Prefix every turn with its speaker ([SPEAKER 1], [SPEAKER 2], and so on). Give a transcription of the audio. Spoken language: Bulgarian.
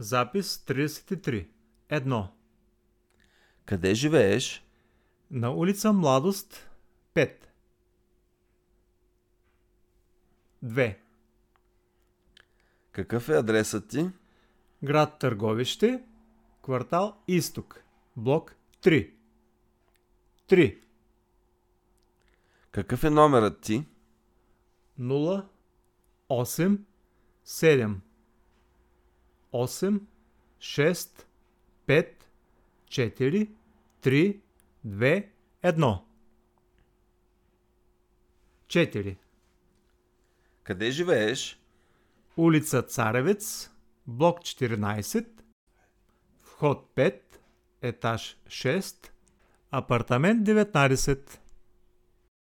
[SPEAKER 1] Запис 33. Едно.
[SPEAKER 2] Къде живееш?
[SPEAKER 1] На улица Младост 5. 2.
[SPEAKER 2] Какъв е адресът ти?
[SPEAKER 1] Град Търговище, квартал Изток, блок 3. 3.
[SPEAKER 2] Какъв е номерът ти?
[SPEAKER 1] 0 8 7 8 6 5 4 3 2 1 4.
[SPEAKER 2] Къде живееш?
[SPEAKER 1] Улица Царевец, блок 14, вход 5, етаж 6, апартамент 19.